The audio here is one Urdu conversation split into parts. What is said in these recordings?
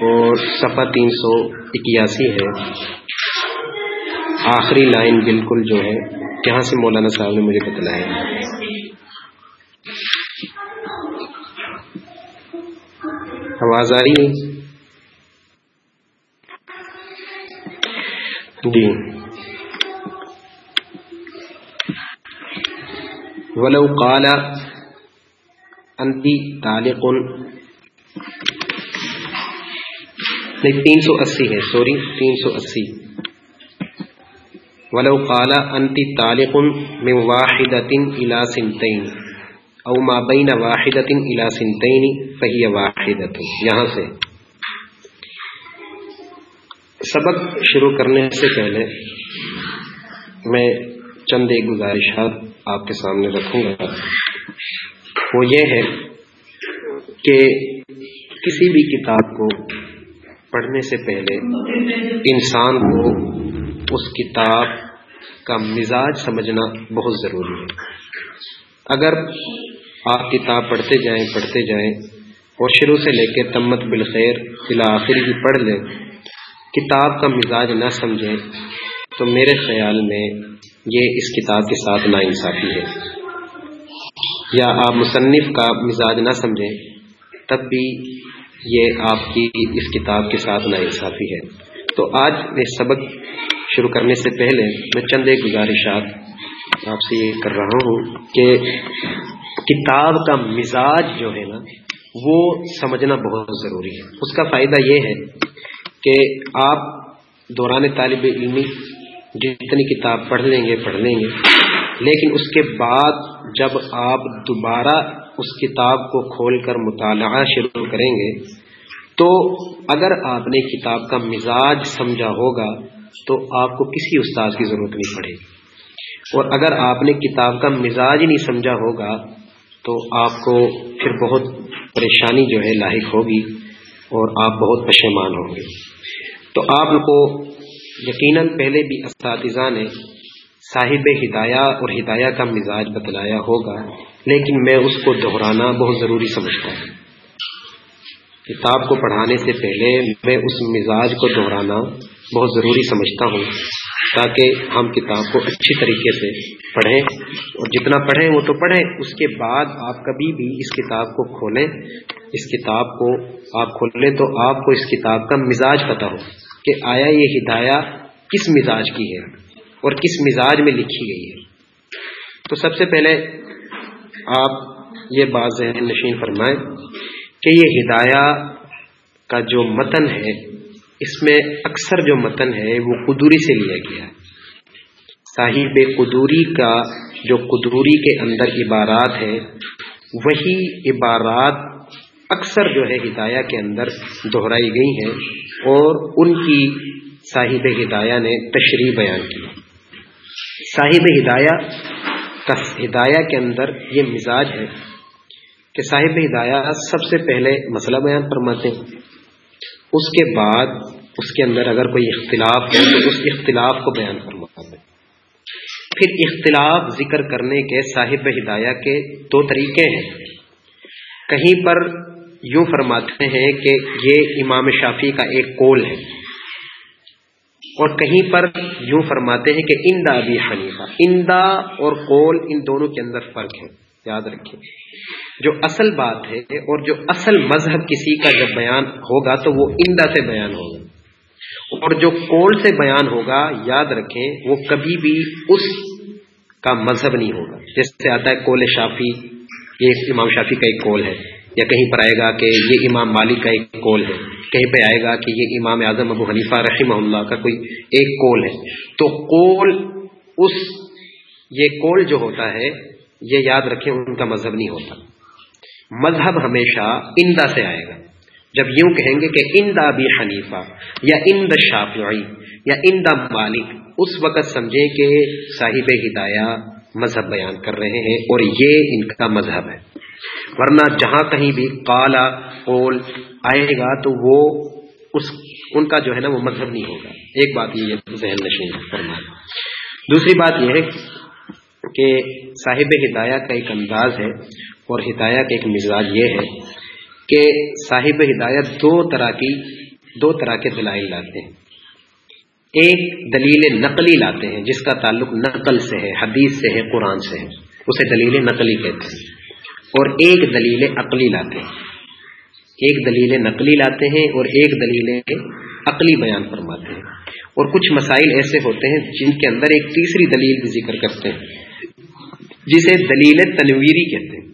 اور صفحہ تین سو اکیاسی ہے۔ آخری لائن بالکل جو ہے، کہاں سے مولانا صاحب نے مجھے بتلایا آواز آ رہی ہے؟ جی۔ ولو قال انتی تالق نہیں، تین سو اسی ہے، سوری، تین سو اسی۔ ولو قال انتی تالق من واحدة الى سنتين او ما بین واحدة الى سنتين فہی واحدة۔ یہاں سے۔ سبق شروع کرنے سے پہلے میں چند ایک گزارشات آپ کے سامنے رکھوں گا۔ وہ یہ ہے کہ کسی بھی کتاب کو پڑھنے سے پہلے انسان کو اس کتاب کا مزاج سمجھنا بہت ضروری ہے۔ اگر آپ کتاب پڑھتے جائیں پڑھتے جائیں اور شروع سے لے کے تمت بالخیر آخر کی پڑھ لیں، کتاب کا مزاج نہ سمجھیں، تو میرے خیال میں یہ اس کتاب کے ساتھ نا انصافی ہے۔ یا آپ مصنف کا مزاج نہ سمجھیں، تب بھی یہ آپ کی اس کتاب کے ساتھ نا انصافی ہے۔ تو آج میں سبق شروع کرنے سے پہلے میں چند ایک گزارشات آپ سے یہ کر رہا ہوں کہ کتاب کا مزاج جو ہے نا، وہ سمجھنا بہت ضروری ہے۔ اس کا فائدہ یہ ہے کہ آپ دوران طالب علمی جتنی کتاب پڑھ لیں گے، پڑھ لیں گے، لیکن اس کے بعد جب آپ دوبارہ اس کتاب کو کھول کر مطالعہ شروع کریں گے، تو اگر آپ نے کتاب کا مزاج سمجھا ہوگا، تو آپ کو کسی استاد کی ضرورت نہیں پڑے گی۔ اور اگر آپ نے کتاب کا مزاج نہیں سمجھا ہوگا، تو آپ کو پھر بہت پریشانی جو ہے لاحق ہوگی اور آپ بہت پشیمان ہوں گے۔ تو آپ کو یقیناً پہلے بھی اساتذہ نے صاحب ہدایہ اور ہدایہ کا مزاج بتلایا ہوگا، لیکن میں اس کو دہرانا بہت ضروری سمجھتا ہوں۔ کتاب کو پڑھانے سے پہلے میں اس مزاج کو دہرانا بہت ضروری سمجھتا ہوں، تاکہ ہم کتاب کو اچھی طریقے سے پڑھیں۔ اور جتنا پڑھیں وہ تو پڑھیں، اس کے بعد آپ کبھی بھی اس کتاب کو کھولیں۔ اس کتاب کو آپ کھولیں تو آپ کو اس کتاب کا مزاج پتہ ہو کہ آیا یہ ہدایہ کس مزاج کی ہے۔ اور کس مزاج میں لکھی گئی ہے۔ تو سب سے پہلے آپ یہ بات ذہن نشین فرمائیں کہ یہ ہدایہ کا جو متن ہے، اس میں اکثر جو متن ہے، وہ قدوری سے لیا گیا ہے۔ صاحب قدوری کا جو قدوری کے اندر عبارات ہے وہی عبارات اکثر جو ہے ہدایہ کے اندر دہرائی گئی ہیں اور ان کی صاحب ہدایہ نے تشریح بیان کی۔ صاحب ہدایہ کا ہدایہ کے اندر یہ مزاج ہے کہ صاحب ہدایہ سب سے پہلے مسئلہ بیان فرماتے ہیں۔ اس کے بعد اس کے اندر اگر کوئی اختلاف ہو تو اس اختلاف کو بیان فرماتے ہیں۔ پھر اختلاف ذکر کرنے کے صاحب ہدایہ کے دو طریقے ہیں۔ کہیں پر یوں فرماتے ہیں کہ یہ امام شافی کا ایک کول ہے۔ اور کہیں پر یوں فرماتے ہیں کہ اندا ابھی حنیفہ، اندا اور کول ان دونوں کے اندر فرق ہے، یاد رکھیں۔ جو اصل بات ہے اور جو اصل مذہب کسی کا جب بیان ہوگا تو وہ اندا سے بیان ہوگا۔ اور جو کول سے بیان ہوگا، یاد رکھیں، وہ کبھی بھی اس کا مذہب نہیں ہوگا۔ جیسے آتا ہے کول شافی، یہ امام شافی کا ایک کول ہے۔ یا کہیں پر آئے گا کہ یہ امام مالک کا ایک کول ہے، کہیں پہ آئے گا کہ یہ امام اعظم ابو حنیفہ رحمہ اللہ کا کوئی ایک کول ہے۔ تو کول اس، یہ کول جو ہوتا ہے، یہ یاد رکھیں، ان کا مذہب نہیں ہوتا۔ مذہب ہمیشہ اندا سے آئے گا۔ جب یوں کہیں گے کہ اندا بھی حنیفہ یا اند شافعی یا اندا مالک، اس وقت سمجھیں کہ صاحب ہدایہ مذہب بیان کر رہے ہیں اور یہ ان کا مذہب ہے۔ ورنہ جہاں کہیں بھی کالا قول آئے گا تو وہ اس، ان کا جو ہے نا وہ مذہب نہیں ہوگا۔ ایک بات یہ ذہن نشین کرنا دوسری بات یہ ہے کہ صاحب ہدایہ کا ایک انداز ہے اور ہدایہ کا ایک مزاج یہ ہے کہ صاحب ہدایت دو طرح کی، دو طرح کے دلائل لاتے ہیں۔ ایک دلیل نقلی لاتے ہیں، جس کا تعلق نقل سے ہے، حدیث سے ہے، قرآن سے ہے۔ اسے دلیل نقلی کہتے ہیں۔ اور ایک دلیل عقلی لاتے ہیں۔ ایک دلیل نقلی لاتے ہیں اور ایک دلیل عقلی بیان فرماتے ہیں۔ اور کچھ مسائل ایسے ہوتے ہیں جن کے اندر ایک تیسری دلیل بھی ذکر کرتے ہیں۔ جسے دلیل تنویری کہتے ہیں۔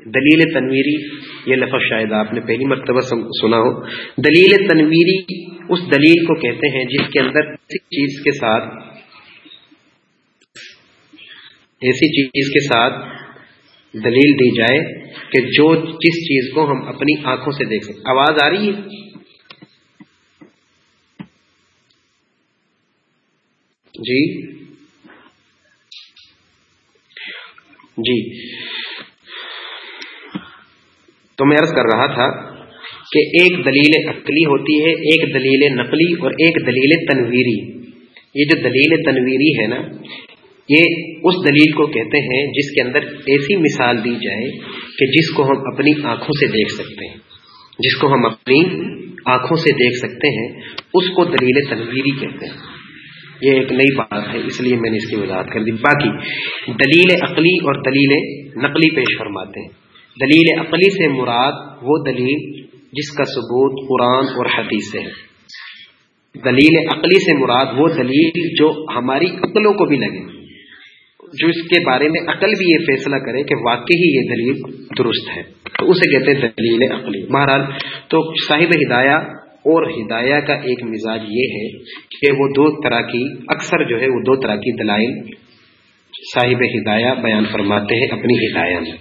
دلیل تنویری، یہ لفظ شاید آپ نے پہلی مرتبہ سنا ہو۔ دلیل تنویری اس دلیل کو کہتے ہیں جس کے اندر کسی چیز کے ساتھ ایسی چیز کے ساتھ دلیل دی جائے کہ جو جس چیز کو ہم اپنی آنکھوں سے دیکھ سکتے آواز آ رہی ہے؟ جی۔ جی۔ تو میں عرض کر رہا تھا کہ ایک دلیل عقلی ہوتی ہے، ایک دلیل نقلی اور ایک دلیل تنویری۔ یہ جو دلیل تنویری ہے نا یہ اس دلیل کو کہتے ہیں جس کے اندر ایسی مثال دی جائے کہ جس کو ہم اپنی آنکھوں سے دیکھ سکتے ہیں۔ جس کو ہم اپنی آنکھوں سے دیکھ سکتے ہیں، اس کو دلیل تنویری کہتے ہیں۔ یہ ایک نئی بات ہے، اس لیے میں نے اس کی وضاحت کر دی۔ باقی، دلیل عقلی اور دلیل نقلی پیش فرماتے ہیں۔ دلیل عقلی سے مراد وہ دلیل جس کا ثبوت قرآن اور حدیث سے ہے۔ دلیل عقلی سے مراد وہ دلیل جو ہماری عقلوں کو بھی لگے۔ جو اس کے بارے میں عقل بھی یہ فیصلہ کرے کہ واقعی ہی یہ دلیل درست ہے۔ تو اسے کہتے ہیں دلیل عقلی۔ بہرحال تو صاحب ہدایہ اور ہدایہ کا ایک مزاج یہ ہے کہ وہ دو طرح کی، اکثر جو ہے وہ دو طرح کی دلائل صاحب ہدایہ بیان فرماتے ہیں اپنی ہدایہ میں۔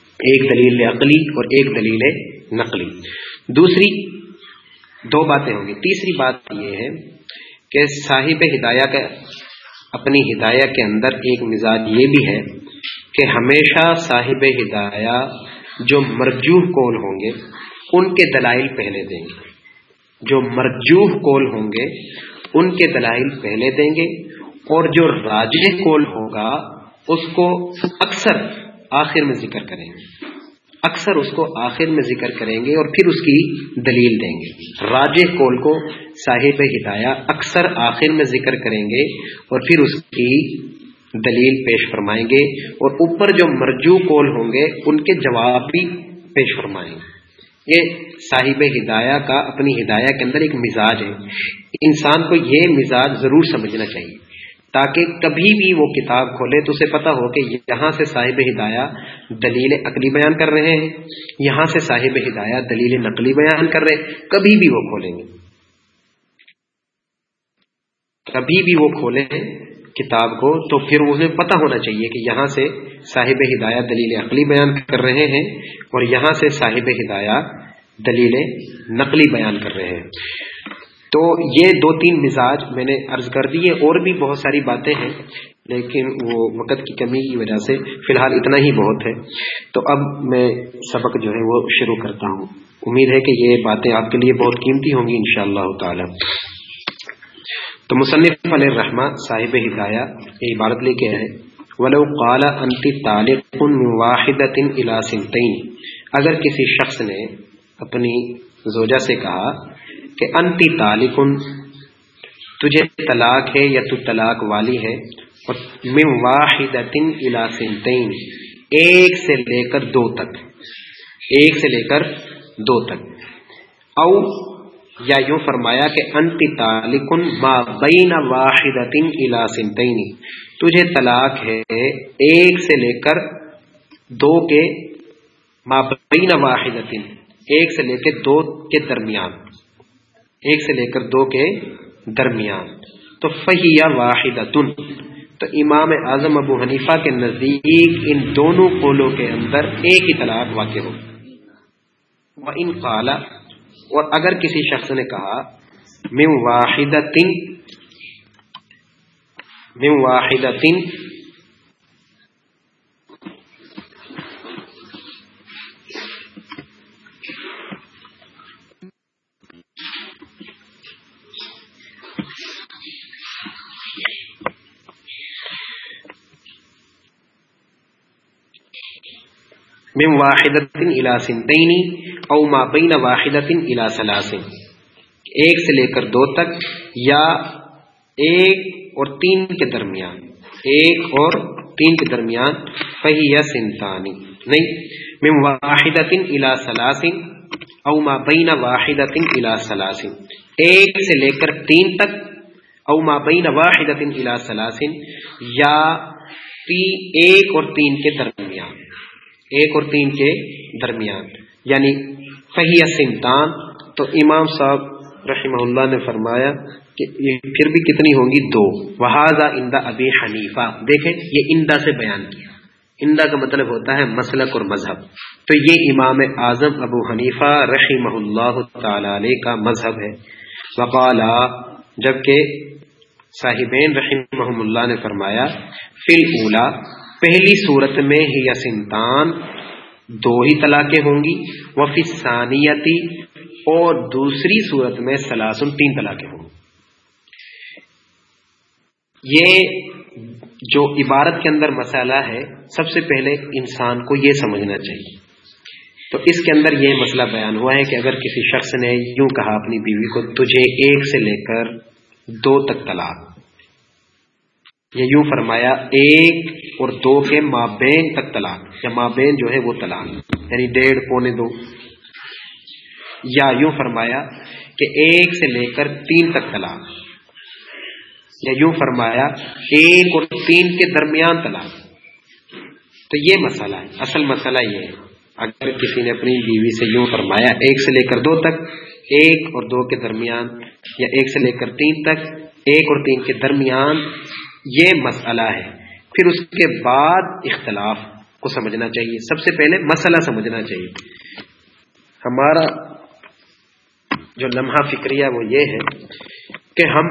ایک دلیل عقلی اور ایک دلیل نقلی۔ دوسری دو باتیں ہوں گی۔ تیسری بات یہ ہے کہ صاحب ہدایہ کا اپنی ہدایہ کے اندر ایک مزاج یہ بھی ہے کہ ہمیشہ صاحب ہدایہ جو مرجوح کول ہوں گے، ان کے دلائل پہلے دیں گے۔ جو مرجوح کول ہوں گے، ان کے دلائل پہلے دیں گے۔ اور جو راج کول ہوگا، اس کو اکثر آخر میں ذکر کریں گے۔ اکثر اس کو آخر میں ذکر کریں گے اور پھر اس کی دلیل دیں گے۔ راج کول کو صاحب ہدایہ اکثر آخر میں ذکر کریں گے اور پھر اس کی دلیل پیش فرمائیں گے اور اوپر جو مرجو کول ہوں گے، ان کے جواب بھی پیش فرمائیں گے۔ یہ صاحب ہدایہ کا اپنی ہدایہ کے اندر ایک مزاج ہے۔ انسان کو یہ مزاج ضرور سمجھنا چاہیے۔ تاکہ کبھی بھی وہ کتاب کھولے تو اسے پتا ہو کہ یہاں سے صاحب ہدایہ دلیل عقلی بیان کر رہے ہیں، یہاں سے صاحب ہدایہ دلیل نقلی بیان کر رہے ہیں، کبھی بھی وہ کھولیں گے۔ کبھی بھی وہ کھولیں کتاب کو تو پھر انہیں پتا ہونا چاہیے کہ یہاں سے صاحب ہدایہ دلیل عقلی بیان کر رہے ہیں اور یہاں سے صاحب ہدایہ دلیل نقلی بیان کر رہے ہیں۔ تو یہ دو تین مزاج میں نے عرض کر دیے اور بھی بہت ساری باتیں ہیں، لیکن وہ وقت کی کمی کی وجہ سے فی الحال اتنا ہی بہت ہے۔ تو اب میں سبق جو ہے وہ شروع کرتا ہوں۔ امید ہے کہ یہ باتیں آپ کے لیے بہت قیمتی ہوں گی ان شاء اللہ تعالی۔ تو مصنف علیہ الرحمٰ صاحب ہدایہ یہ عبارت لے کے ہے ولو قال انت طالق واحد الى سنتین اگر کسی شخص نے اپنی زوجہ سے کہا کہ انتی طالق تجھے طلاق ہے یا تو طلاق والی ہے؟ اور من واحد الى سنتین، ایک سے لے کر دو تک۔ ایک سے لے کر دو تک۔ او، یا یوں فرمایا کہ انتی تالکن ما بین واحد سنتین، تجھے طلاق ہے ایک سے لے کر دو کے، ما بین واحد ایک سے لے کے دو کے درمیان۔ ایک سے لے کر دو کے درمیان۔ تو فہیا واحد تو امام اعظم ابو حنیفہ کے نزدیک ان دونوں قولوں کے اندر ایک ہی طلاق واقع ہو۔ ان قالا اور اگر کسی شخص نے کہا، من واحد من واحد من واحد الى سنتين او ما بين واحدة الى ثلاث ایک سے لے کر دو تک یا ایک اور تین کے درمیان. ایک اور تین کے درمیان فہیا سنتانی نہیں واحد الا سلاسن او ما بین واحد الا سلاسن ایک سے لے کر تین تک او ما بین واحد الا سلاسن یا تی ایک اور تین کے درمیان. ایک اور تین کے درمیان۔ یعنی فہی سنتان تو امام صاحب رحمہ اللہ نے فرمایا کہ یہ پھر بھی کتنی ہوں گی دو۔ وہذا اندا ابی حنیفہ دیکھیں، یہ اندا سے بیان کیا۔ اندا کا مطلب ہوتا ہے مسلک اور مذہب۔ تو یہ امام اعظم ابو حنیفہ رحمہ اللہ تعالی علیہ کا مذہب ہے۔ وقالا جبکہ صاحبین رحمہ اللہ نے فرمایا فل اولا پہلی صورت میں ہی سنتان دو ہی طلاقیں ہوں گی، وفی ثانیتی، اور دوسری صورت میں سلاسن تین طلاقیں ہوں گی۔ یہ جو عبارت کے اندر مسئلہ ہے، سب سے پہلے انسان کو یہ سمجھنا چاہیے۔ تو اس کے اندر یہ مسئلہ بیان ہوا ہے کہ اگر کسی شخص نے یوں کہا اپنی بیوی کو، تجھے ایک سے لے کر دو تک طلاق۔ یہ یوں فرمایا، ایک اور دو کے مابین تک طلاق، یا مابین جو ہے وہ طلاق یعنی ڈیڑھ پونے دو۔ یا یوں فرمایا کہ ایک سے لے کر تین تک طلاق۔ یا یوں فرمایا، ایک اور تین کے درمیان طلاق۔ تو یہ مسئلہ ہے، اصل مسئلہ یہ ہے۔ اگر کسی نے اپنی بیوی سے یوں فرمایا، ایک سے لے کر دو تک، ایک اور دو کے درمیان، یا ایک سے لے کر تین تک، ایک اور تین کے درمیان یہ مسئلہ ہے۔ پھر اس کے بعد اختلاف کو سمجھنا چاہیے۔ سب سے پہلے مسئلہ سمجھنا چاہیے۔ ہمارا جو لمحہ فکریہ وہ یہ ہے کہ ہم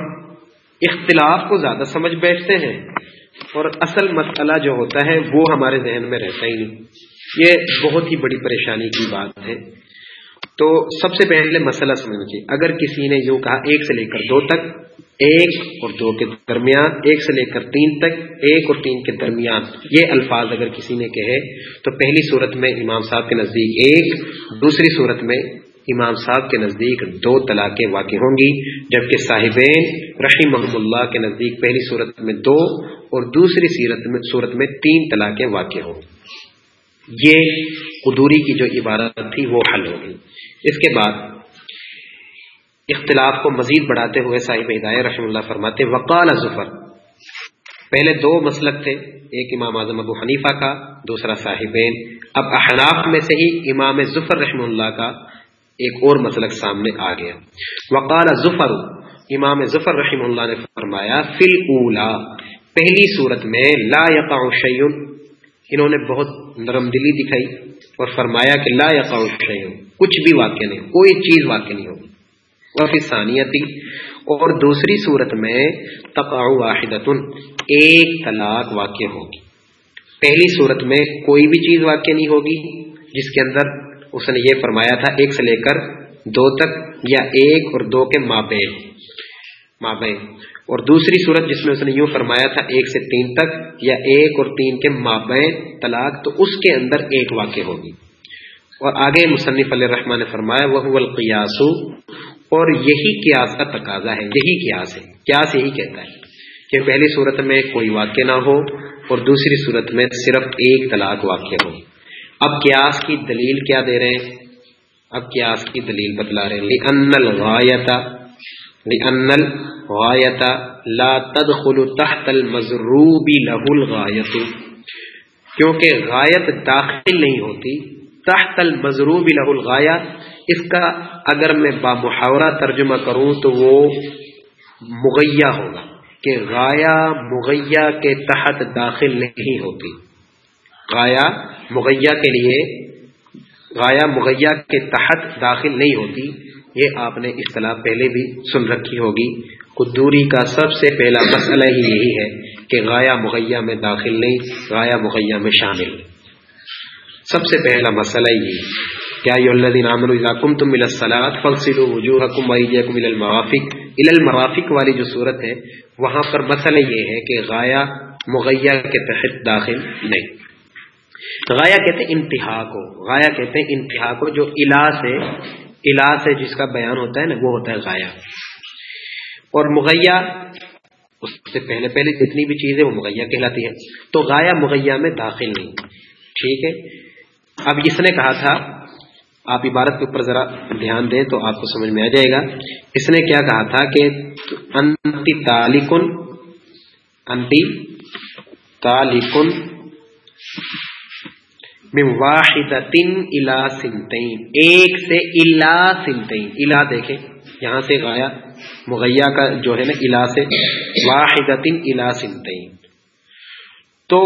اختلاف کو زیادہ سمجھ بیٹھتے ہیں اور اصل مسئلہ جو ہوتا ہے وہ ہمارے ذہن میں رہتا ہی نہیں۔ یہ بہت ہی بڑی پریشانی کی بات ہے۔ تو سب سے پہلے مسئلہ سمجھیے اگر کسی نے یوں کہا، ایک سے لے کر دو تک ایک اور دو کے درمیان، ایک سے لے کر تین تک، ایک اور تین کے درمیان۔ یہ الفاظ اگر کسی نے کہے تو پہلی صورت میں امام صاحب کے نزدیک ایک، دوسری صورت میں امام صاحب کے نزدیک دو طلاقیں واقع ہوں گی، جبکہ صاحبین رحیم محمد اللہ کے نزدیک پہلی صورت میں دو اور دوسری صورت میں تین طلاقیں واقع ہوں۔ گی یہ قدوری کی جو عبارت تھی وہ حل ہوگی اس کے بعد اختلاف کو مزید بڑھاتے ہوئے صاحب ہدایہ رحم اللہ فرماتے وقال ظفر پہلے دو مسلک تھے، ایک امام اعظم ابو حنیفہ کا، دوسرا صاحبین۔ اب احناف میں سے ہی امام ظفر رحم اللہ کا ایک اور مسلک سامنے آ گیا۔ وقال ظفر امام ظفر رحم اللہ نے فرمایا فل اولا پہلی صورت میں لا یقع شیون انہوں نے بہت نرم دلی دکھائی اور فرمایا کہ لا یقع شیون کچھ بھی واقع نہیں، کوئی چیز واقع نہیں ہوگی۔ ثانیتی اور دوسری صورت میں تقع واحد ایک طلاق واقع ہوگی۔ پہلی صورت میں کوئی بھی چیز واقع نہیں ہوگی، جس کے اندر اس نے یہ فرمایا تھا، ایک سے لے کر دو تک یا ایک اور دو کے مابین مابین۔ اور دوسری صورت جس میں اس نے یوں فرمایا تھا، ایک سے تین تک یا ایک اور تین کے مابین طلاق، تو اس کے اندر ایک واقع ہوگی۔ اور آگے مصنف علیہ رحمان نے فرمایا وہ القیاسو اور یہی قیاس کا تقاضا ہے، یہی قیاس ہے۔ قیاس یہی کہتا ہے کہ پہلی صورت میں کوئی واقع نہ ہو اور دوسری صورت میں صرف ایک طلاق واقع ہو۔ اب قیاس کی دلیل کیا دے رہے ہیں؟ اب قیاس کی دلیل بتلا رہے ہیں۔ لِأَنَّ الْغَایَةَ لِأَنَّ الْغَایَةَ لَا تَدْخُلُ تَحْتَ الْمَزْرُوبِ لَهُ الْغَایَةُ کیونکہ غایت داخل نہیں ہوتی، تحت المضروب له الغایا اس کا اگر میں بامحاورہ ترجمہ کروں تو وہ مغیہ ہوگا کہ غایا مغیہ کے تحت داخل نہیں ہوتی۔ غایا مغیہ کے لیے، غایا مغیہ کے تحت داخل نہیں ہوتی۔ یہ آپ نے اصطلاح پہلے بھی سن رکھی ہوگی۔ قدوری کا سب سے پہلا مسئلہ ہی یہی ہے کہ غایا مغیہ میں داخل نہیں، غایا مغیہ میں شامل۔ سب سے پہلا مسئلہ یہ کیا تم المرافق. والی جو صورت ہے، وہاں پر مسئلہ یہ ہے کہ غایا مغیہ کے تحت داخل نہیں۔ غایا کہتے ہیں انتہا کو۔ غایا کہتے ہیں انتہا کو، جو الا سے الا سے جس کا بیان ہوتا ہے نا، وہ ہوتا ہے غایا۔ اور مغیا اس سے پہلے پہلے جتنی بھی چیزیں وہ مغیا کہلاتی ہے تو غایا مغیا میں داخل نہیں۔ ٹھیک ہے؟ اب اس نے کہا تھا آپ عبارت کے اوپر ذرا دھیان دیں تو آپ کو سمجھ میں آ جائے گا۔ اس نے کیا کہا تھا کہ انتی تالکن انتی تالکن واحد الا سنتین۔ ایک سے الا سنتین۔ الا دیکھیں، یہاں سے گایا مغیا کا جو ہے نا الا سے واحد الا سنتین۔ تو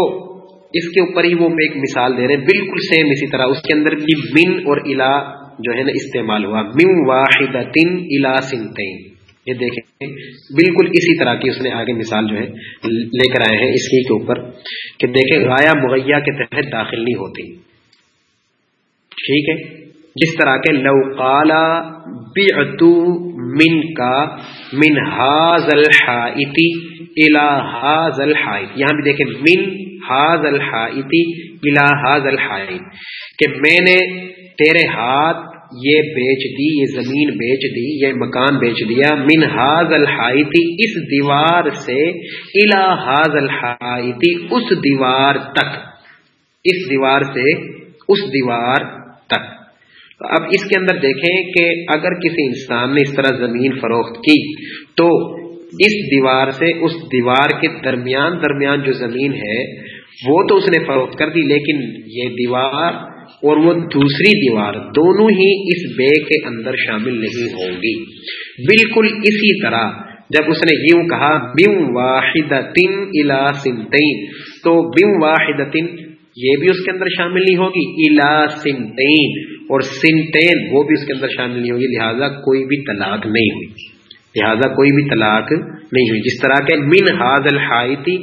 اس کے اوپر ہی وہ ایک مثال دے رہے ہیں۔ بالکل سیم اسی طرح اس کے اندر بھی من اور الا جو ہے نا استعمال ہوا۔ من واحد الا سنتین۔ یہ دیکھیں۔ بالکل اسی طرح کی اس نے آگے مثال جو ہے لے کر آئے ہیں اس کے اوپر کہ دیکھیں غایا مغیا کے تحت داخل نہیں ہوتی۔ ٹھیک ہے؟ جس طرح کے لو کالا بتو من کا من ہاض الحاطی الا حاض الحائط۔ یہاں بھی دیکھیں من حاض الحاطی الا حاض الحائط، کہ میں نے تیرے ہاتھ یہ بیچ دی، یہ زمین بیچ دی، یہ مکان بیچ دیا، من حاض الحاطی اس دیوار سے الا حاض الحاطی اس دیوار تک، اس دیوار سے اس دیوار تک۔ اب اس کے اندر دیکھیں کہ اگر کسی انسان نے اس طرح زمین فروخت کی، تو اس دیوار سے اس دیوار کے درمیان درمیان جو زمین ہے وہ تو اس نے فروخت کر دی، لیکن یہ دیوار اور وہ دوسری دیوار دونوں ہی اس بے کے اندر شامل نہیں ہوں گی۔ بالکل اسی طرح جب اس نے یوں کہا، بم واحد الا سنتین تو بم واحد یہ بھی اس کے اندر شامل نہیں ہوگی الا سنتین اور سنتین وہ بھی اس کے اندر شامل نہیں ہوگی، لہذا کوئی بھی طلاق نہیں ہوئی۔ لہذا کوئی بھی طلاق نہیں ہوئی۔ جس طرح کے من حاض الحایتی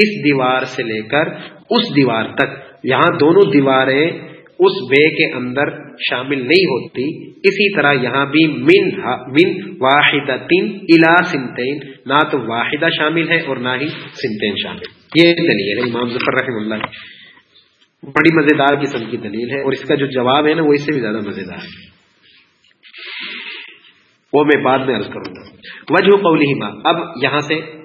اس دیوار سے لے کر اس دیوار تک۔ یہاں دونوں دیواریں اس بے کے اندر شامل نہیں ہوتی۔ اسی طرح یہاں بھی من من واحد تین الا سنتین۔ نہ تو واحدہ شامل ہے اور نہ ہی سنتین شامل۔ یہ دلیل ہے امام ظفر رحم اللہ بڑی مزیدار قسم کی دلیل ہے اور اس کا جو جواب ہے نا وہ اس سے بھی زیادہ مزیدار ہے۔ وہ میں بعد میں عرض کروں گا۔ وجہ قولی اب یہاں سے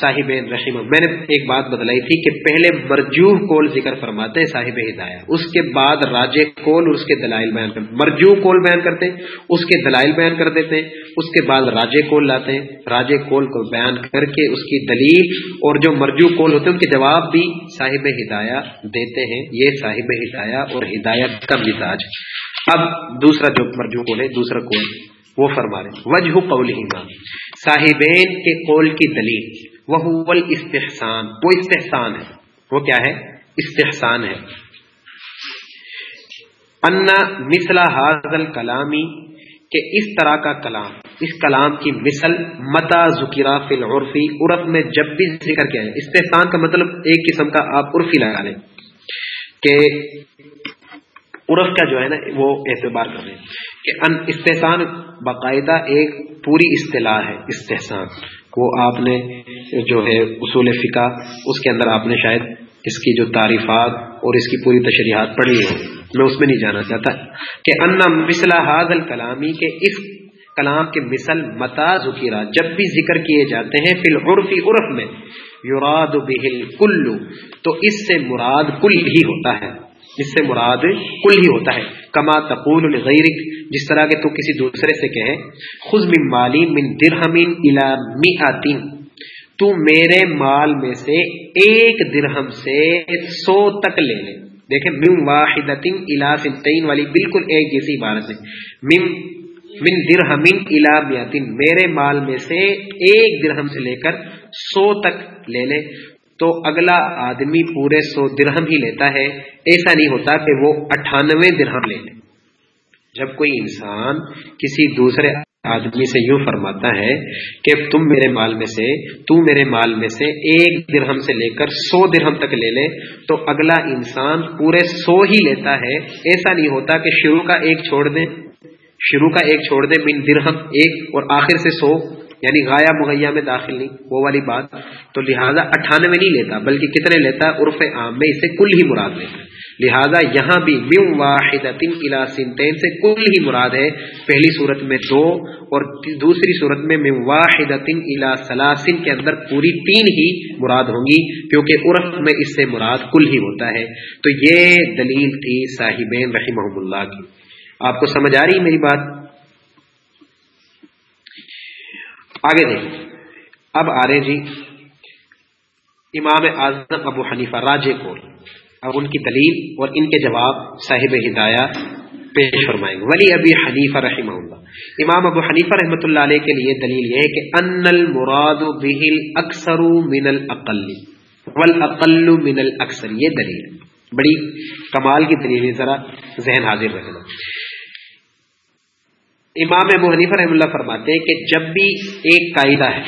صاحب رحیم میں نے ایک بات بتلائی تھی کہ پہلے مرجوح کول ذکر فرماتے ہیں صاحب ہدایہ، اس کے بعد راجے کول اور اس کے دلائل بیان کرتے مرجو کول بیان کرتے ہیں، اس کے دلائل بیان کر دیتے ہیں، اس کے بعد راجے کول لاتے ہیں راجے کول کو بیان کر کے اس کی دلیل اور جو مرجو کول ہوتے ہیں، ان کے جواب بھی صاحب ہدایہ دیتے ہیں، یہ صاحب ہدایہ اور ہدایت کا مزاج۔ اب دوسرا جو مرجو کول ہے، دوسرا کول وہ فرما رہے وجہ قول صاحبین کے قول کی دلیل۔ وہ استحسان وہ استحسان ہے۔ وہ کیا ہے؟ استحسان ہے۔ انا مثلا حاضل کلامی کہ اس طرح کا کلام، اس کلام کی مثل متا ذکیرہ فی العرفی عرف میں جب بھی ذکر کیا ہے استحسان کا مطلب ایک قسم کا آپ عرفی لگا لیں۔ کہ عرف کا جو ہے نا، وہ اعتبار کر رہے ہیں کہ استحسان باقاعدہ ایک پوری اصطلاح ہے، استحسان۔ وہ آپ نے جو ہے اصول فقہ، اس کے اندر آپ نے شاید اس کی جو تعریفات اور اس کی پوری تشریحات پڑھی ہے میں اس میں نہیں جانا چاہتا۔ کہ انا مثلا حاض الکلامی کے اس کلام کے مثل متا ذکیرہ جب بھی ذکر کیے جاتے ہیں، فی العرفی عرف میں یوراد بہل کلو تو اس سے مراد کل ہی ہوتا ہے۔ اس سے مراد کل ہی ہوتا ہے۔ کما تقول الغیرک جس طرح کہ تو کسی دوسرے سے کہے خز من مالی من درہمین الا میاتین تو میرے مال میں سے ایک درہم سے سو تک لے لے۔ دیکھیں، من واحدتین الا سنتین والی بالکل ایک جیسی عبارت ہے۔ من من درہمین الا میاتین میرے مال میں سے ایک درہم سے لے کر سو تک لے لے۔ تو اگلا آدمی پورے سو درہم ہی لیتا ہے۔ ایسا نہیں ہوتا کہ وہ اٹھانوے درہم لے لے۔ جب کوئی انسان کسی دوسرے آدمی سے یوں فرماتا ہے کہ تم میرے مال میں سے تو میرے مال میں سے ایک درہم سے لے کر سو درہم تک لے لے، تو اگلا انسان پورے سو ہی لیتا ہے۔ ایسا نہیں ہوتا کہ شروع کا ایک چھوڑ دے، شروع کا ایک چھوڑ دے من درہم ایک اور آخر سے سو یعنی غایا مغیا میں داخل نہیں، وہ والی بات۔ تو لہٰذا اٹھانوے نہیں لیتا، بلکہ کتنے لیتا؟ عرف عام میں اسے کل ہی مراد لیتا۔ ہے لہذا یہاں بھی مم واحد الا سنتین سے کل ہی مراد ہے، پہلی صورت میں دو اور دوسری صورت میں مم واحد الا سلاسن کے اندر پوری تین ہی مراد ہوں گی، کیونکہ عرف میں اس سے مراد کل ہی ہوتا ہے۔ تو یہ دلیل تھی صاحبین رحمہ اللہ کی۔ آپ کو سمجھ آ رہی میری بات؟ آگے دیکھیں۔ اب آ رہے جی امام اعظم ابو حنیفہ راجے کو اور ان کی دلیل اور ان کے جواب صاحب ہدایہ پیش فرمائیں گے۔ ولی ابی حنیفہ رحمہ اللہ امام ابو حنیفہ رحمۃ اللہ علیہ کے لیے دلیل یہ ہے کہ ان المراد به الاکثر من الاقل۔ والاقل من الاکثر۔ یہ دلیل۔ بڑی کمال کی دلیل ہے، ذرا ذہن حاضر رکھنا۔ امام ابو حنیفہ رحم اللہ فرماتے ہیں کہ جب بھی ایک قاعدہ ہے،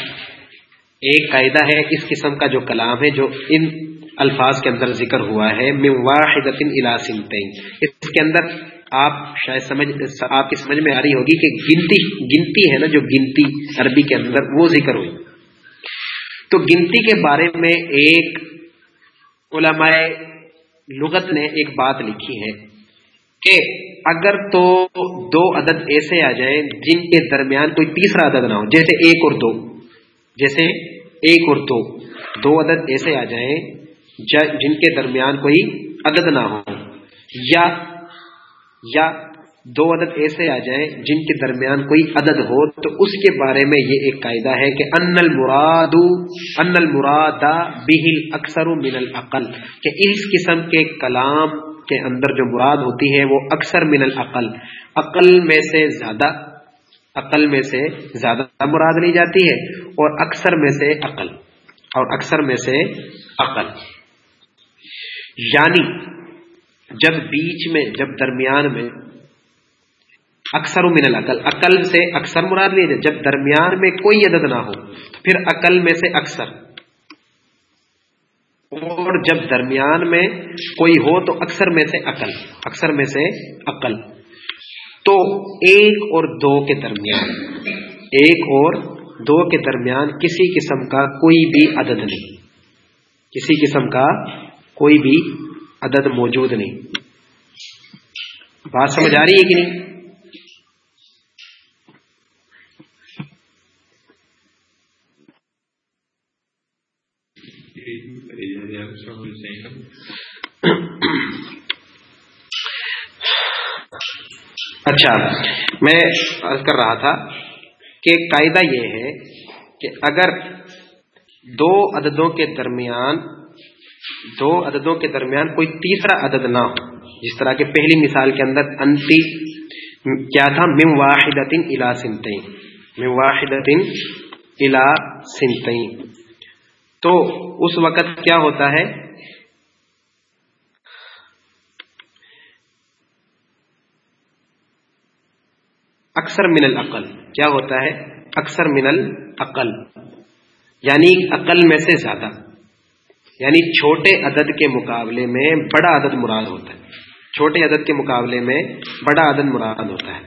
ایک قاعدہ ہے اس قسم کا جو کلام ہے، جو ان الفاظ کے اندر ذکر ہوا ہے اس کے اندر آپ شاید سمجھ، آپ کی سمجھ میں آ رہی ہوگی کہ گنتی گنتی ہے نا جو گنتی عربی کے اندر، وہ ذکر ہوئی۔ تو گنتی کے بارے میں ایک علماء لغت نے ایک بات لکھی ہے کہ اگر تو دو عدد ایسے آ جائیں جن کے درمیان کوئی تیسرا عدد نہ ہو، جیسے ایک اور دو، جیسے ایک اور دو دو عدد ایسے آ جائیں جن کے درمیان کوئی عدد نہ ہو، یا یا دو عدد ایسے آ جائیں جن کے درمیان کوئی عدد ہو، تو اس کے بارے میں یہ ایک قاعدہ ہے کہ ان المراد ان المراد بہل اکثر من العقل کہ اس قسم کے کلام کے اندر جو مراد ہوتی ہے وہ اکثر من العقل عقل میں سے زیادہ عقل میں سے زیادہ مراد لی جاتی ہے، اور اکثر میں سے عقل اور اکثر میں سے عقل یعنی جب بیچ میں، جب درمیان میں اکثر من العقل عقل سے اکثر مراد لیا جائے جب درمیان میں کوئی عدد نہ ہو پھر عقل میں سے اکثر۔ اور جب درمیان میں کوئی ہو، تو اکثر میں سے عقل اکثر میں سے عقل تو ایک اور دو کے درمیان، ایک اور دو کے درمیان کسی قسم کا کوئی بھی عدد نہیں، کسی قسم کا کوئی بھی عدد موجود نہیں۔ بات سمجھ آ رہی ہے کہ نہیں؟ اچھا میں کر رہا تھا کہ قاعدہ یہ ہے کہ اگر دو عددوں کے درمیان دو عددوں کے درمیان کوئی تیسرا عدد نہ ہو۔ جس طرح کے پہلی مثال کے اندر انتی کیا تھا؟ مم واحد الا سنتین۔ مم واحد الا سنتین۔ تو اس وقت کیا ہوتا ہے؟ اکثر من العقل کیا ہوتا ہے؟ اکثر من العقل یعنی عقل میں سے زیادہ۔ یعنی چھوٹے عدد کے مقابلے میں بڑا عدد مراد ہوتا ہے۔ چھوٹے عدد کے مقابلے میں بڑا عدد مراد ہوتا ہے۔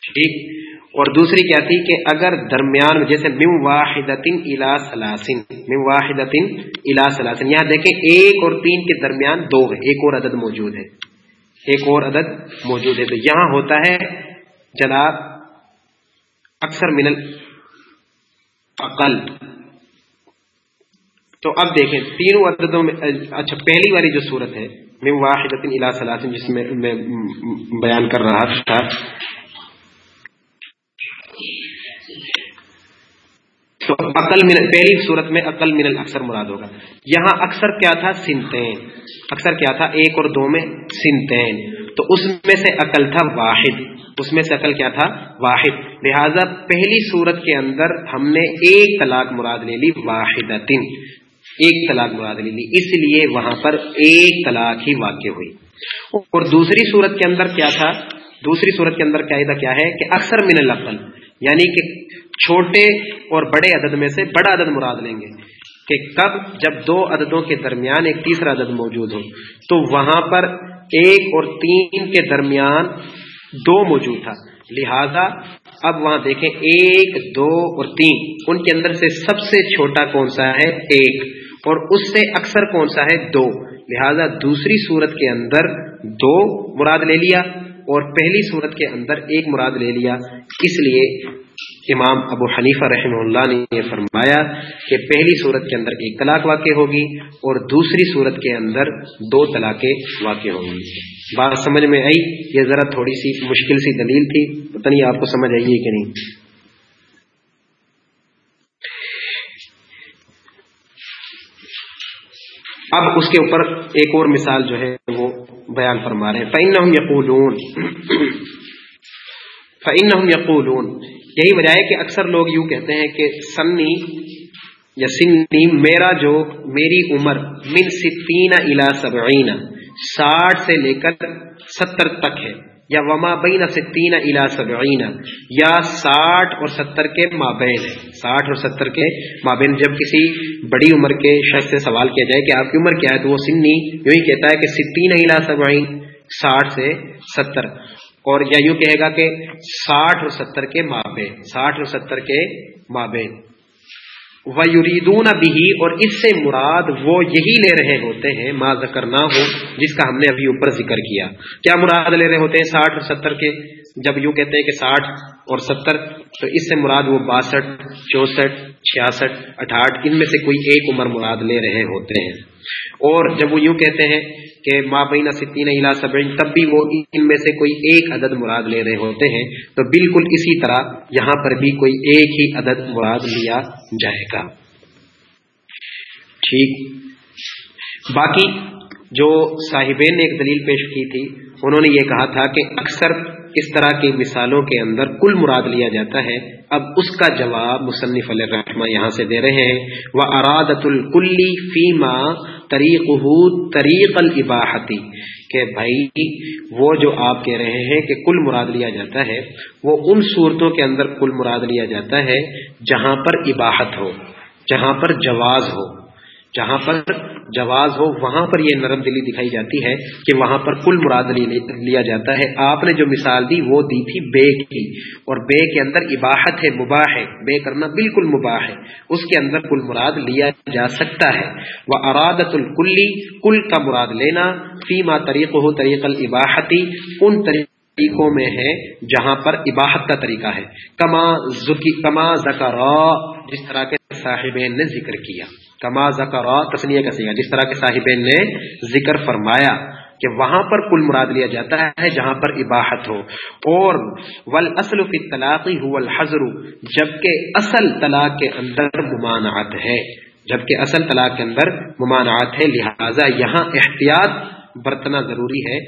ٹھیک؟ اور دوسری کیا تھی کہ اگر درمیان میں جیسے مم واحد الا سلاسن مم واحد الا سلاسن یہاں دیکھیں ایک اور تین کے درمیان دو ہے ایک اور عدد موجود ہے۔ ایک اور عدد موجود ہے۔ تو یہاں ہوتا ہے جناب اکثر من عقل تو اب دیکھیں تینوں عددوں میں اچھا پہلی والی جو صورت ہے میں واحد سلاسن جس میں میں بیان کر رہا تھا۔ تو عقل من، پہلی صورت میں عقل من اکثر مراد ہوگا۔ یہاں اکثر کیا تھا؟ سنتین۔ اکثر کیا تھا؟ ایک اور دو میں سنتین۔ تو اس میں سے عقل تھا واحد۔ اس میں سے عقل کیا تھا؟ واحد۔ لہذا پہلی صورت کے اندر ہم نے ایک طلاق مراد لے لی واحد ایک طلاق مراد لی اس لیے وہاں پر ایک طلاق ہی واقع ہوئی۔ اور دوسری صورت کے اندر کیا تھا؟ دوسری صورت کے اندر قاعدہ کیا ہے کہ اکثر من العقل یعنی کہ چھوٹے اور بڑے عدد میں سے بڑا عدد مراد لیں گے کہ کب، جب دو عددوں کے درمیان ایک تیسرا عدد موجود ہو۔ تو وہاں پر ایک اور تین کے درمیان دو موجود تھا۔ لہذا اب وہاں دیکھیں، ایک، دو اور تین۔ ان کے اندر سے سب سے چھوٹا کون سا ہے؟ ایک۔ اور اس سے اکثر کون سا ہے؟ دو۔ لہذا دوسری صورت کے اندر دو مراد لے لیا اور پہلی صورت کے اندر ایک مراد لے لیا۔ اس لیے امام ابو حنیفہ رحمہ اللہ نے یہ فرمایا کہ پہلی صورت کے اندر ایک طلاق واقع ہوگی اور دوسری صورت کے اندر دو طلاقیں واقع ہوں گی۔ بات سمجھ میں آئی؟ یہ ذرا تھوڑی سی مشکل سی دلیل تھی، پتہ نہیں آپ کو سمجھ آئیے کہ نہیں۔ اب اس کے اوپر ایک اور مثال جو ہے وہ بیان فرما رہے ہیں۔ فعن یقولون فعن یقولون یہی وجہ ہے کہ اکثر لوگ یوں کہتے ہیں کہ سنی یا سنی، میرا جو میری عمر، من ستین الا سبعین، ساٹھ سے لے کر ستر تک ہے۔ یا وما بین ستین الا سبعین، یا ساٹھ اور ستر کے مابین ہے ساٹھ اور ستر کے مابین، جب کسی بڑی عمر کے شخص سے سوال کیا جائے کہ آپ کی عمر کیا ہے، تو وہ سنی یوں ہی کہتا ہے کہ ستین الا سبعین، ساٹھ سے ستر۔ اور یا یوں کہے گا کہ ساٹھ اور ستر کے مابین، ساٹھ اور ستر کے مابین۔ ویریدون بھی اور اس سے مراد وہ یہی لے رہے ہوتے ہیں، ما ذکر نہ ہو جس کا ہم نے ابھی اوپر ذکر کیا۔ کیا مراد لے رہے ہوتے ہیں ساٹھ اور ستر کے؟ جب یوں کہتے ہیں کہ ساٹھ اور ستر، تو اس سے مراد وہ باسٹھ چونسٹھ چھیاسٹھ، اٹھاٹھ، ان میں سے کوئی ایک عمر مراد لے رہے ہوتے ہیں۔ اور جب وہ یوں کہتے ہیں کہ ماں بہین ستین الا سبعین، تب بھی وہ ان میں سے کوئی ایک عدد مراد لے رہے ہوتے ہیں، تو بالکل اسی طرح یہاں پر بھی کوئی ایک ہی عدد مراد لیا جائے گا۔ ٹھیک۔ باقی جو صاحبین نے ایک دلیل پیش کی تھی، انہوں نے یہ کہا تھا کہ اکثر اس طرح کی مثالوں کے اندر کل مراد لیا جاتا ہے۔ اب اس کا جواب مصنف علیہ الرحمہ یہاں سے دے رہے ہیں۔ وہ ارادت الکلی فیما طریق طریق الباحتی کہ بھائی وہ جو آپ کہہ رہے ہیں کہ کل مراد لیا جاتا ہے، وہ ان صورتوں کے اندر کل مراد لیا جاتا ہے جہاں پر اباحت ہو، جہاں پر جواز ہو۔ جہاں پر جواز ہو، وہاں پر یہ نرم دلی دکھائی جاتی ہے کہ وہاں پر کل مراد لیا جاتا ہے۔ آپ نے جو مثال دی، وہ دی تھی بے کی۔ اور بے کے اندر اباحت ہے، مباح ہے۔ بے کرنا بالکل مباح ہے۔ اس کے اندر کل مراد لیا جا سکتا ہے۔ وہ ارادت الکلی، کل کا مراد لینا۔ فیما طریق ہو طریق الباحتی ان طریقوں میں ہے جہاں پر اباحت کا طریقہ ہے۔ کما کما زکر جس طرح کے صاحبین نے ذکر کیا۔ کما ذکر تسنیہ کا سیگا جس طرح کے صاحبین نے ذکر فرمایا کہ وہاں پر کل مراد لیا جاتا ہے جہاں پر اباحت ہو۔ اور والاصل فی طلاقی ہو الحضر جبکہ اصل طلاق کے اندر ممانعت ہے۔ جبکہ اصل طلاق کے اندر ممانعت ہے، لہذا یہاں احتیاط برتنا ضروری ہے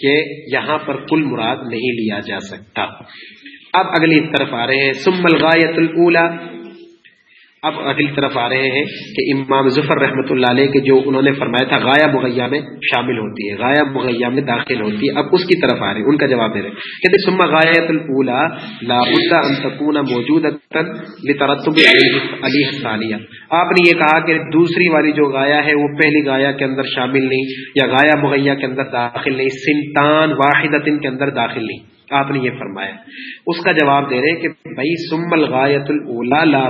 کہ یہاں پر کل مراد نہیں لیا جا سکتا۔ اب اگلی طرف آ رہے ہیں۔ سم الغایت الاولا اب اگلی طرف آ رہے ہیں کہ امام ظفر رحمۃ اللہ علیہ کے جو انہوں نے فرمایا تھا غایا مغیہ میں شامل ہوتی ہے غایا مغیہ میں داخل ہوتی ہے۔ اب اس کی طرف آ رہے ہیں، ان کا جواب دے رہے ہیں۔ کہتے سما غایت الپولا لابا انتقون موجود لترتب علی ثانیہ آپ نے یہ کہا کہ دوسری والی جو غایا ہے، وہ پہلی غایا کے اندر شامل نہیں یا غایا مغیہ کے اندر داخل نہیں، سنتان واحد کے اندر داخل نہیں۔ آپ نے یہ فرمایا۔ اس کا جواب دے رہے کہ بھائی سمل غایت الا لا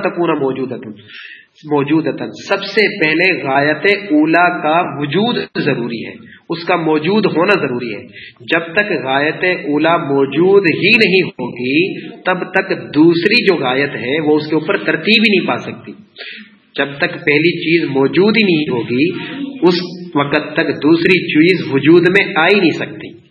تکون موجود موجود سب سے پہلے غایت اولا کا وجود ضروری ہے۔ اس کا موجود ہونا ضروری ہے۔ جب تک غایت اولا موجود ہی نہیں ہوگی، تب تک دوسری جو غایت ہے، وہ اس کے اوپر ترتیب ہی نہیں پا سکتی۔ جب تک پہلی چیز موجود ہی نہیں ہوگی، اس وقت تک دوسری چیز وجود میں آ ہی نہیں سکتی۔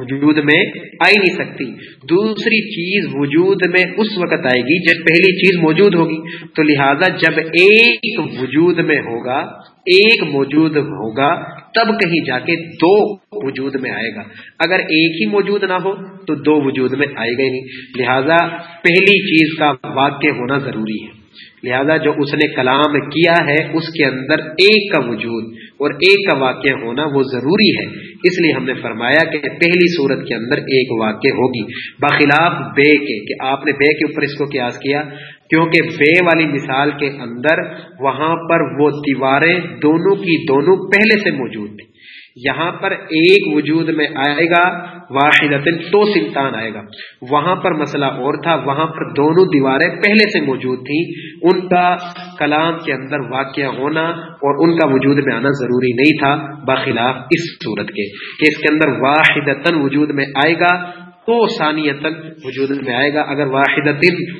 وجود میں آ ہی نہیں سکتی۔ دوسری چیز وجود میں اس وقت آئے گی جب پہلی چیز موجود ہوگی۔ تو لہذا جب ایک وجود میں ہوگا، ایک موجود ہوگا، تب کہیں جا کے دو وجود میں آئے گا۔ اگر ایک ہی موجود نہ ہو، تو دو وجود میں آئے گا ہی نہیں۔ لہذا پہلی چیز کا واقع ہونا ضروری ہے۔ لہذا جو اس نے کلام کیا ہے، اس کے اندر ایک کا وجود اور ایک کا واقع ہونا وہ ضروری ہے۔ اس لیے ہم نے فرمایا کہ پہلی صورت کے اندر ایک واقع ہوگی۔ بخلاف بے کے، کہ آپ نے بے کے اوپر اس کو قیاس کیا، کیونکہ بے والی مثال کے اندر وہاں پر وہ دیواریں دونوں کی دونوں پہلے سے موجود تھیں۔ یہاں پر ایک وجود میں آئے گا واحد تو سلطان آئے گا۔ وہاں پر مسئلہ اور تھا، وہاں پر دونوں دیواریں پہلے سے موجود تھیں۔ ان کا کلام کے اندر واقع ہونا اور ان کا وجود میں آنا ضروری نہیں تھا باخلاف اس صورت کے۔ کہ اس کے اندر واحد وجود میں آئے گا تو ثانیتن وجود میں آئے گا۔ اگر واحد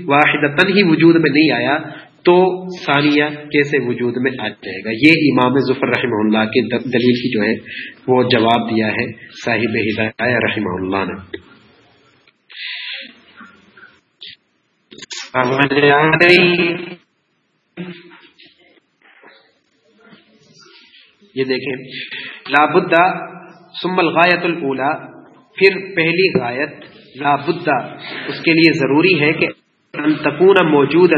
واحد ہی وجود میں نہیں آیا تو ثانیہ کیسے وجود میں آ جائے گا؟ یہ امام ظفر رحمہ اللہ کی دلیل کی جو ہے، وہ جواب دیا ہے صاحب ہدایہ رحمہ اللہ نے۔ یہ دیکھیں۔ لابدہ سمل غایت الا پھر پہلی غایت لابدہ اس کے لیے ضروری ہے کہ تکون موجود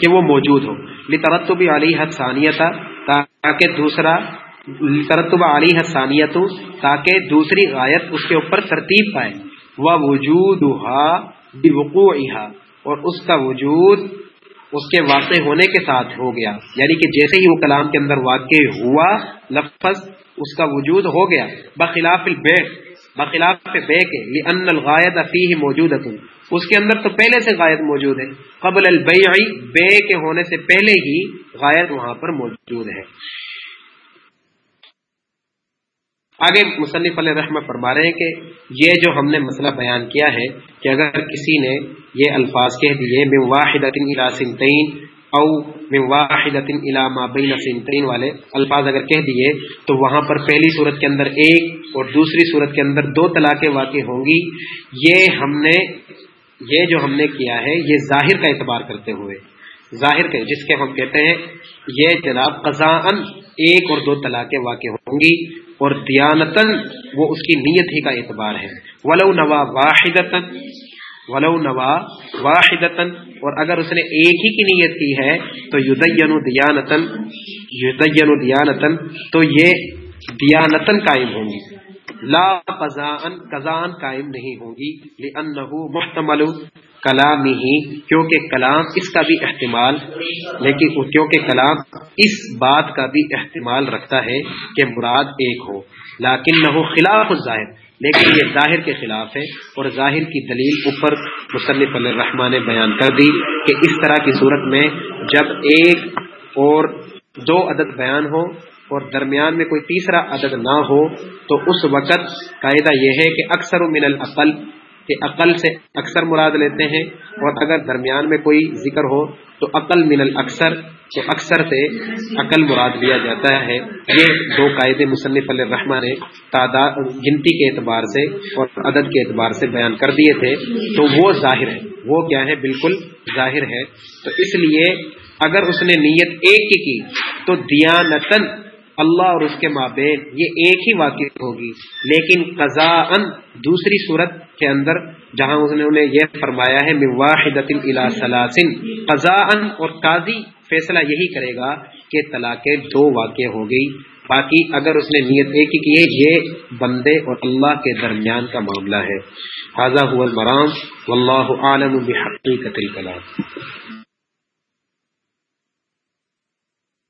کہ وہ موجود ہو۔ لترتب علی حسانیت تاکہ دوسرا، لترتب علی حسانیت تاکہ دوسری غایت اس کے اوپر ترتیب پائے۔ وہ وجود اور اس کا وجود اس کے واقع ہونے کے ساتھ ہو گیا۔ یعنی کہ جیسے ہی وہ کلام کے اندر واقع ہوا، لفظ اس کا وجود ہو گیا۔ بخلاف البیت بخلاف بے کے لأن الغایت فیہ موجودت اس کے اندر تو پہلے سے غائب موجود ہے۔ قبل البیع بے کے ہونے سے پہلے ہی غائب وہاں پر موجود ہے۔ آگے مصنف علیہ رحمہ فرما رہے ہیں کہ یہ جو ہم نے مسئلہ بیان کیا ہے کہ اگر کسی نے یہ الفاظ کہہ دیے، من واحد الى او من واحد الى ما بین سنتین والے الفاظ اگر کہہ دیے، تو وہاں پر پہلی صورت کے اندر ایک اور دوسری صورت کے اندر دو طلاقیں واقع ہوں گی۔ یہ ہم نے، یہ جو ہم نے کیا ہے، یہ ظاہر کا اعتبار کرتے ہوئے۔ ظاہر کے جس کے ہم کہتے ہیں، یہ جناب قزاً ایک اور دو طلاقیں واقع ہوں گی اور دیانتن وہ اس کی نیت ہی کا اعتبار ہے۔ ولو نوا واحد ولو نوا واحد اور اگر اس نے ایک ہی کی نیت کی ہے، تو یدین دیانتن یدین دیانتن تو یہ دیانتن قائم ہوں گی۔ لا قزان قزان قائم نہیں ہوگی لأنه محتمل کلام ہی کیونکہ کلام اس کا بھی احتمال، لیکن کیونکہ کلام اس بات کا بھی احتمال رکھتا ہے کہ مراد ایک ہو۔ لیکن نہ ہو خلاف الظاہر۔ لیکن یہ ظاہر کے خلاف ہے اور ظاہر کی دلیل اوپر مصنف علیہ الرحمٰ نے بیان کر دی کہ اس طرح کی صورت میں جب ایک اور دو عدد بیان ہو اور درمیان میں کوئی تیسرا عدد نہ ہو تو اس وقت قاعدہ یہ ہے کہ اکثر من الاقل کہ عقل سے اکثر مراد لیتے ہیں۔ اور اگر درمیان میں کوئی ذکر ہو تو عقل من الاکثر تو اکثر سے عقل مراد لیا جاتا ہے۔ یہ دو قاعدے مصنف علیہ الرحمٰ نے تعداد، گنتی کے اعتبار سے اور عدد کے اعتبار سے بیان کر دیے تھے۔ تو وہ ظاہر ہے۔ وہ کیا ہے؟ بالکل ظاہر ہے۔ تو اس لیے اگر اس نے نیت ایک کی تو دیانتن اللہ اور اس کے مابین، یہ ایک ہی واقع ہوگی۔ لیکن قضا دوسری صورت کے اندر، جہاں اس نے انہیں یہ فرمایا ہے واحد سلاسن قضا اور قاضی فیصلہ یہی کرے گا کہ طلاق دو واقع ہو گئی۔ باقی اگر اس نے نیت ایک ہی کی ہے، یہ بندے اور اللہ کے درمیان کا معاملہ ہے۔ حاضہ المرام، واللہ عالم بحقیقت الکلام۔